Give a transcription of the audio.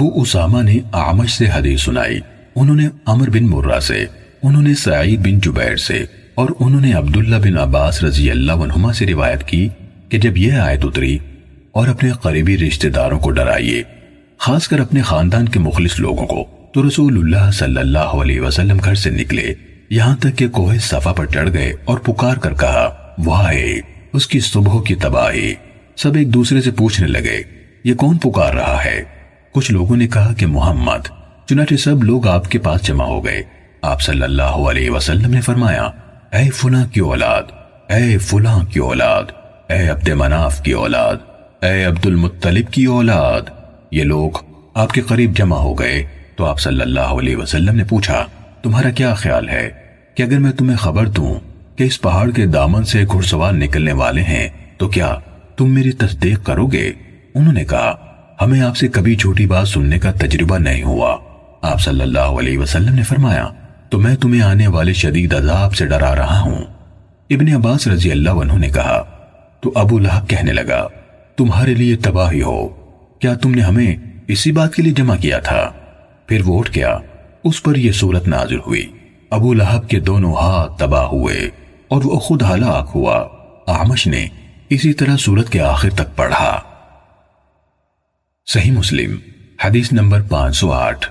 ابو اسامہ نے آمش سے حدیث سنائی۔ انہوں نے عمر بن مرہ سے، انہوں نے سعید بن جبیر سے، اور انہوں نے عبداللہ بن عباس رضی اللہ عنہما سے روایت کی کہ جب یہ آیت اتری اور اپنے قریبی رشتہ داروں کو ڈرائیے، خاص کر اپنے خاندان کے مخلص لوگوں کو، تو رسول اللہ صلی اللہ علیہ وسلم گھر سے نکلے۔ یہاں تک کہ کوہ صفا پر چڑھ گئے اور پکار کر کہا وائے اس کی صبح کی تباہی! سب ایک دوسرے سے پوچھنے لگے، یہ کون پکار رہا ہے؟ کچھ لوگوں نے کہا کہ محمد، چنانچہ سب لوگ آپ کے پاس جمع ہو گئے۔ آپ صلی اللہ علیہ وسلم نے فرمایا، اے فلاں کی اولاد، اے فلاں کی اولاد، اے عبد مناف کی اولاد، اے عبد المطلب کی اولاد۔ یہ لوگ آپ کے قریب جمع ہو گئے۔ تو آپ صلی اللہ علیہ وسلم نے پوچھا، تمہارا کیا خیال ہے کہ اگر میں تمہیں خبر دوں کہ اس پہاڑ کے دامن سے گھڑ سوار نکلنے والے ہیں، تو کیا تم میری تصدیق کرو گے؟ انہوں نے کہا ہمیں آپ سے کبھی چھوٹی بات سننے کا تجربہ نہیں ہوا۔ آپ صلی اللہ علیہ وسلم نے فرمایا، تو میں تمہیں آنے والے شدید عذاب سے ڈرا رہا ہوں۔ ابن عباس رضی اللہ عنہ نے کہا، تو ابو لہب کہنے لگا، تمہارے لیے تباہی ہو۔ کیا تم نے ہمیں اسی بات کے لیے جمع کیا تھا؟ پھر وہ اٹھ گیا۔ اس پر یہ صورت نازل ہوئی۔ ابو لہب کے دونوں ہاتھ تباہ ہوئے اور وہ خود ہلاک ہوا۔ آمش نے اسی طرح صورت کے آخر تک پڑھا۔ صحیح مسلم حدیث نمبر پانچ سو آٹھ۔